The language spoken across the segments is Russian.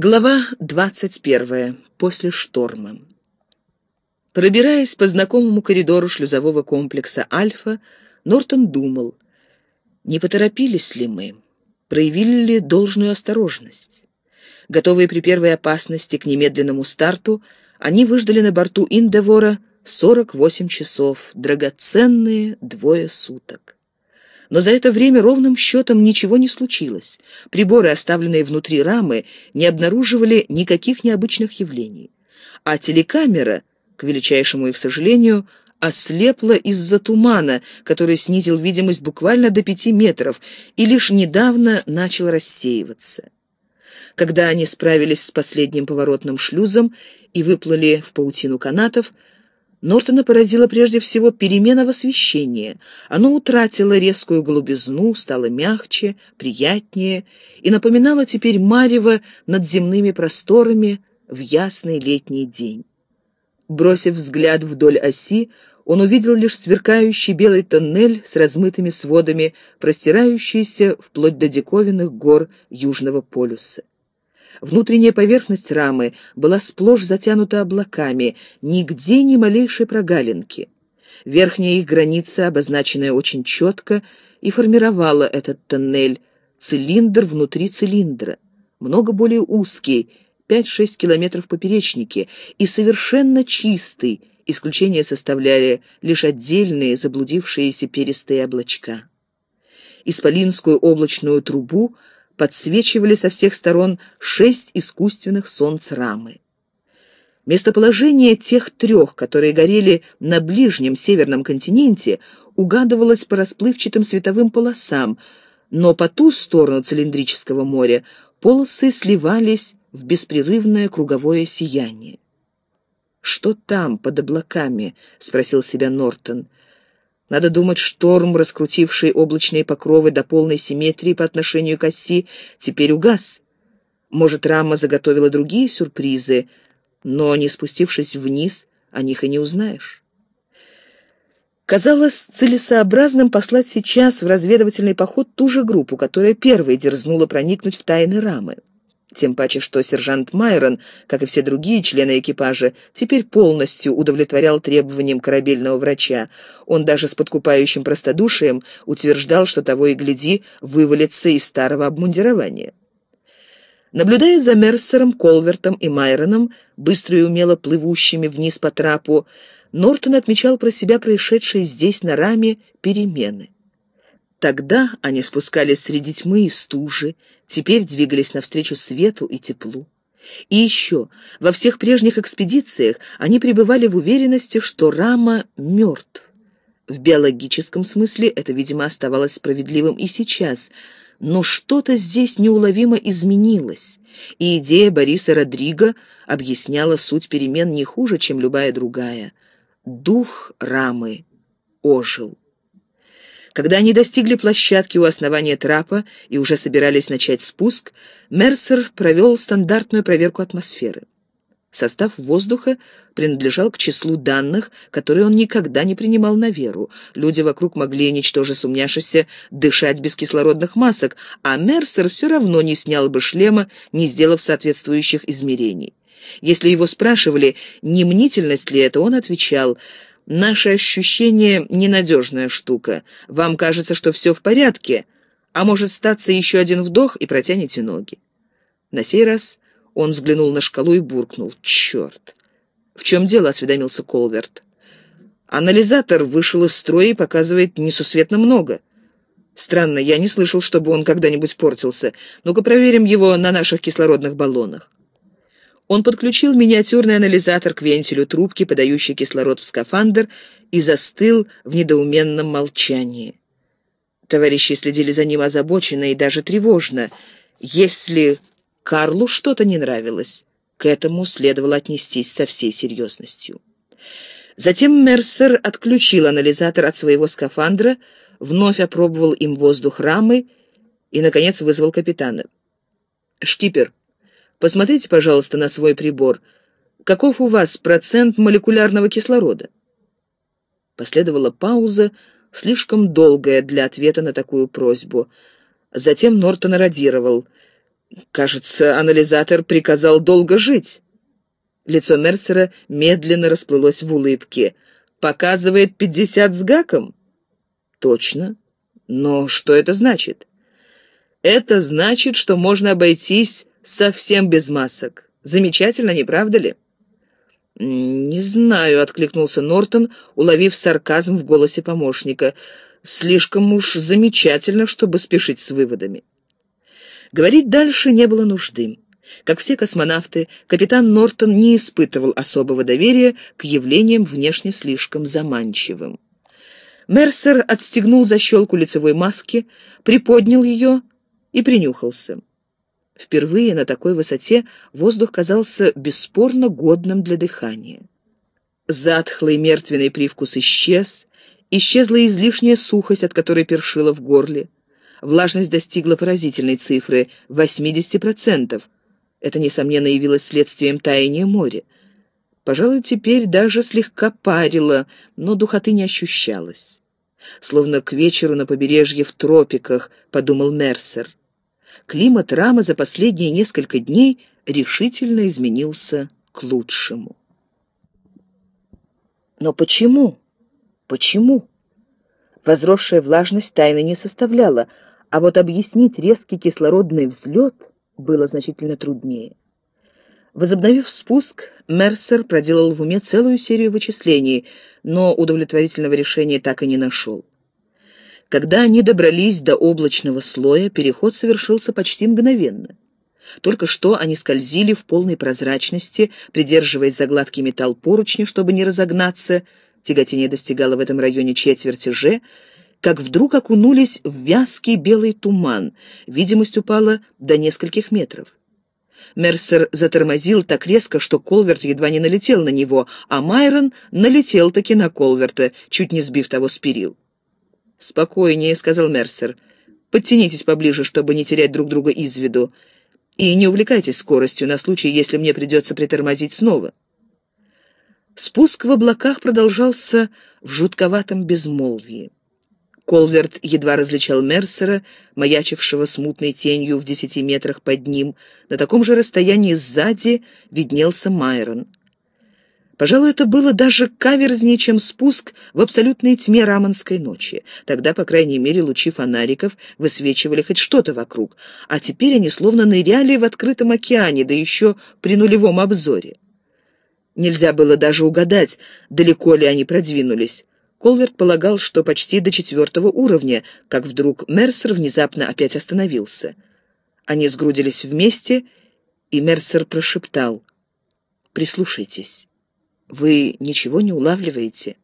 Глава 21. После шторма. Пробираясь по знакомому коридору шлюзового комплекса «Альфа», Нортон думал, не поторопились ли мы, проявили ли должную осторожность. Готовые при первой опасности к немедленному старту, они выждали на борту «Индевора» 48 часов, драгоценные двое суток. Но за это время ровным счетом ничего не случилось. Приборы, оставленные внутри рамы, не обнаруживали никаких необычных явлений. А телекамера, к величайшему их сожалению, ослепла из-за тумана, который снизил видимость буквально до пяти метров и лишь недавно начал рассеиваться. Когда они справились с последним поворотным шлюзом и выплыли в паутину канатов, Нортона поразила прежде всего перемена в освещении. Оно утратило резкую голубизну, стало мягче, приятнее и напоминало теперь марево над земными просторами в ясный летний день. Бросив взгляд вдоль оси, он увидел лишь сверкающий белый тоннель с размытыми сводами, простирающийся вплоть до диковинных гор Южного полюса. Внутренняя поверхность рамы была сплошь затянута облаками, нигде ни малейшей прогалинки. Верхняя их граница, обозначенная очень четко, и формировала этот тоннель, цилиндр внутри цилиндра, много более узкий, 5-6 километров в поперечнике, и совершенно чистый, исключение составляли лишь отдельные заблудившиеся перистые облачка. Исполинскую облачную трубу – подсвечивали со всех сторон шесть искусственных солнц рамы. Местоположение тех трех, которые горели на ближнем северном континенте, угадывалось по расплывчатым световым полосам, но по ту сторону цилиндрического моря полосы сливались в беспрерывное круговое сияние. «Что там, под облаками?» — спросил себя Нортон. Надо думать, шторм, раскрутивший облачные покровы до полной симметрии по отношению к оси, теперь угас. Может, Рама заготовила другие сюрпризы, но, не спустившись вниз, о них и не узнаешь. Казалось целесообразным послать сейчас в разведывательный поход ту же группу, которая первой дерзнула проникнуть в тайны Рамы. Тем паче, что сержант Майрон, как и все другие члены экипажа, теперь полностью удовлетворял требованиям корабельного врача. Он даже с подкупающим простодушием утверждал, что того и гляди вывалится из старого обмундирования. Наблюдая за Мерсером, Колвертом и Майроном, быстро и умело плывущими вниз по трапу, Нортон отмечал про себя происшедшие здесь на раме перемены. Тогда они спускались среди тьмы и стужи, теперь двигались навстречу свету и теплу. И еще, во всех прежних экспедициях они пребывали в уверенности, что Рама мертв. В биологическом смысле это, видимо, оставалось справедливым и сейчас, но что-то здесь неуловимо изменилось, и идея Бориса Родриго объясняла суть перемен не хуже, чем любая другая. Дух Рамы ожил. Когда они достигли площадки у основания трапа и уже собирались начать спуск, Мерсер провел стандартную проверку атмосферы. Состав воздуха принадлежал к числу данных, которые он никогда не принимал на веру. Люди вокруг могли, ничтоже сумняшися, дышать без кислородных масок, а Мерсер все равно не снял бы шлема, не сделав соответствующих измерений. Если его спрашивали, не мнительность ли это, он отвечал – Наше ощущение — ненадежная штука. Вам кажется, что все в порядке, а может статься еще один вдох и протянете ноги. На сей раз он взглянул на шкалу и буркнул. «Черт!» «В чем дело?» — осведомился Колверт. «Анализатор вышел из строя и показывает несусветно много. Странно, я не слышал, чтобы он когда-нибудь портился. Ну-ка проверим его на наших кислородных баллонах». Он подключил миниатюрный анализатор к вентилю трубки, подающей кислород в скафандр, и застыл в недоуменном молчании. Товарищи следили за ним озабоченно и даже тревожно. Если Карлу что-то не нравилось, к этому следовало отнестись со всей серьезностью. Затем Мерсер отключил анализатор от своего скафандра, вновь опробовал им воздух рамы и, наконец, вызвал капитана. «Шкипер, Посмотрите, пожалуйста, на свой прибор. Каков у вас процент молекулярного кислорода?» Последовала пауза, слишком долгая для ответа на такую просьбу. Затем Нортон радировал. Кажется, анализатор приказал долго жить. Лицо Мерсера медленно расплылось в улыбке. «Показывает пятьдесят с гаком?» «Точно. Но что это значит?» «Это значит, что можно обойтись совсем без масок. Замечательно, не правда ли?» «Не знаю», — откликнулся Нортон, уловив сарказм в голосе помощника. «Слишком уж замечательно, чтобы спешить с выводами». Говорить дальше не было нужды. Как все космонавты, капитан Нортон не испытывал особого доверия к явлениям внешне слишком заманчивым. Мерсер отстегнул защелку лицевой маски, приподнял ее и принюхался. Впервые на такой высоте воздух казался бесспорно годным для дыхания. Затхлый мертвенный привкус исчез, исчезла излишняя сухость, от которой першила в горле. Влажность достигла поразительной цифры — 80%. Это, несомненно, явилось следствием таяния моря. Пожалуй, теперь даже слегка парило, но духоты не ощущалось. Словно к вечеру на побережье в тропиках, подумал Мерсер. Климат Рама за последние несколько дней решительно изменился к лучшему. Но почему? Почему? Возросшая влажность тайны не составляла, а вот объяснить резкий кислородный взлет было значительно труднее. Возобновив спуск, Мерсер проделал в уме целую серию вычислений, но удовлетворительного решения так и не нашел. Когда они добрались до облачного слоя, переход совершился почти мгновенно. Только что они скользили в полной прозрачности, придерживаясь за гладкий металл поручня, чтобы не разогнаться, тяготение достигало в этом районе четверти же, как вдруг окунулись в вязкий белый туман. Видимость упала до нескольких метров. Мерсер затормозил так резко, что Колверт едва не налетел на него, а Майрон налетел таки на Колверта, чуть не сбив того с перил. «Спокойнее», — сказал Мерсер. «Подтянитесь поближе, чтобы не терять друг друга из виду. И не увлекайтесь скоростью на случай, если мне придется притормозить снова». Спуск в облаках продолжался в жутковатом безмолвии. Колверт едва различал Мерсера, маячившего смутной тенью в десяти метрах под ним. На таком же расстоянии сзади виднелся Майрон. Пожалуй, это было даже каверзнее, чем спуск в абсолютной тьме раманской ночи. Тогда, по крайней мере, лучи фонариков высвечивали хоть что-то вокруг, а теперь они словно ныряли в открытом океане, да еще при нулевом обзоре. Нельзя было даже угадать, далеко ли они продвинулись. Колверт полагал, что почти до четвертого уровня, как вдруг Мерсер внезапно опять остановился. Они сгрудились вместе, и Мерсер прошептал. «Прислушайтесь. Вы ничего не улавливаете?»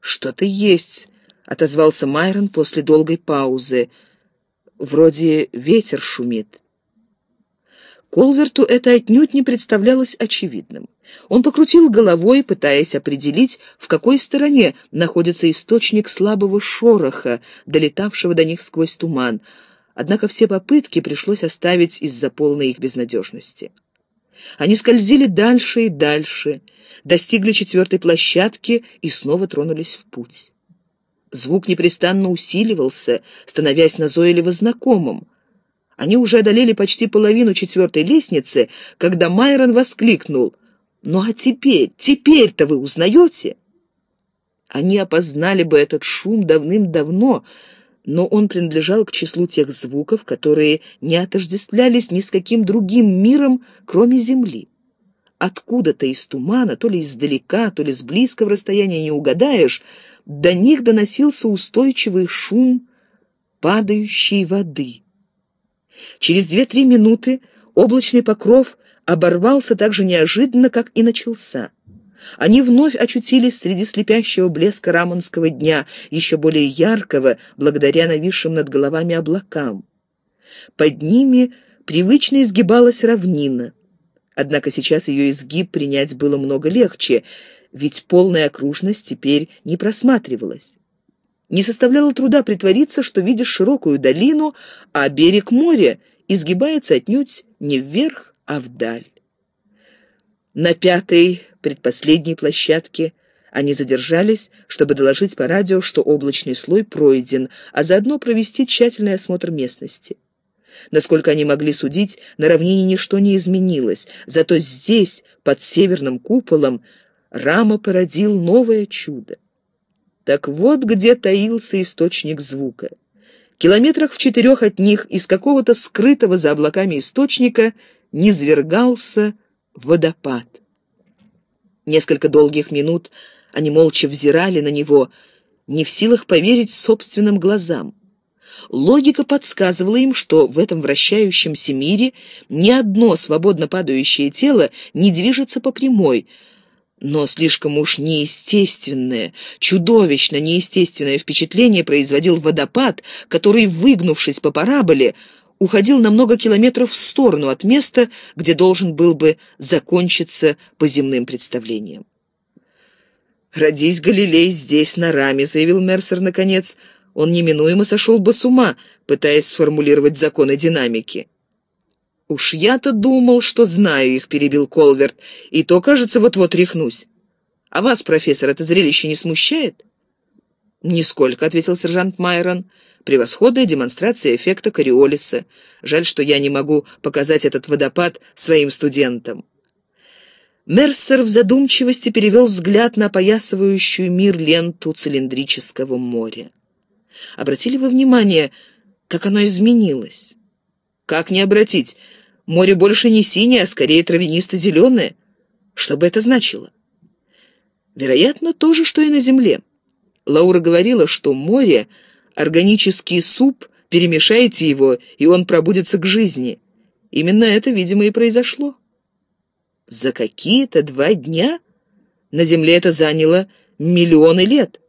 «Что-то есть», — отозвался Майрон после долгой паузы. «Вроде ветер шумит». Колверту это отнюдь не представлялось очевидным. Он покрутил головой, пытаясь определить, в какой стороне находится источник слабого шороха, долетавшего до них сквозь туман. Однако все попытки пришлось оставить из-за полной их безнадежности. Они скользили дальше и дальше, достигли четвертой площадки и снова тронулись в путь. Звук непрестанно усиливался, становясь назойливо знакомым. Они уже одолели почти половину четвертой лестницы, когда Майрон воскликнул. «Ну а теперь, теперь-то вы узнаете?» Они опознали бы этот шум давным-давно, но он принадлежал к числу тех звуков, которые не отождествлялись ни с каким другим миром, кроме Земли. Откуда-то из тумана, то ли издалека, то ли с близкого расстояния не угадаешь, до них доносился устойчивый шум падающей воды. Через две-три минуты облачный покров оборвался так же неожиданно, как и начался. Они вновь очутились среди слепящего блеска рамонского дня, еще более яркого, благодаря нависшим над головами облакам. Под ними привычно изгибалась равнина. Однако сейчас ее изгиб принять было много легче, ведь полная окружность теперь не просматривалась. Не составляло труда притвориться, что видишь широкую долину, а берег моря изгибается отнюдь не вверх, а вдаль. На пятой, предпоследней площадке они задержались, чтобы доложить по радио, что облачный слой пройден, а заодно провести тщательный осмотр местности. Насколько они могли судить, на равнине ничто не изменилось, зато здесь, под северным куполом, Рама породил новое чудо. Так вот где таился источник звука. Километрах в четырех от них из какого-то скрытого за облаками источника низвергался водопад. Несколько долгих минут они молча взирали на него, не в силах поверить собственным глазам. Логика подсказывала им, что в этом вращающемся мире ни одно свободно падающее тело не движется по прямой, но слишком уж неестественное, чудовищно неестественное впечатление производил водопад, который, выгнувшись по параболе, уходил на много километров в сторону от места, где должен был бы закончиться по земным представлениям. «Родись, Галилей, здесь, на раме», — заявил Мерсер наконец. «Он неминуемо сошел бы с ума, пытаясь сформулировать законы динамики». «Уж я-то думал, что знаю их», — перебил Колверт, «и то, кажется, вот-вот рехнусь. А вас, профессор, это зрелище не смущает?» «Нисколько», — ответил сержант Майрон. «Превосходная демонстрация эффекта Кориолиса. Жаль, что я не могу показать этот водопад своим студентам». Мерсер в задумчивости перевел взгляд на опоясывающую мир ленту цилиндрического моря. Обратили вы внимание, как оно изменилось? Как не обратить? Море больше не синее, а скорее травянисто-зеленое. Что бы это значило? Вероятно, то же, что и на Земле. Лаура говорила, что море — органический суп, перемешайте его, и он пробудется к жизни. Именно это, видимо, и произошло. За какие-то два дня? На Земле это заняло миллионы лет.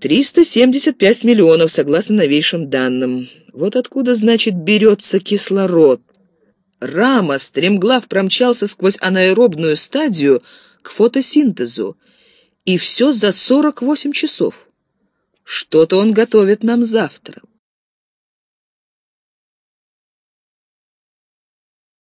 375 миллионов, согласно новейшим данным. Вот откуда, значит, берется кислород. Рама стремглав промчался сквозь анаэробную стадию к фотосинтезу. И все за 48 часов. Что-то он готовит нам завтра.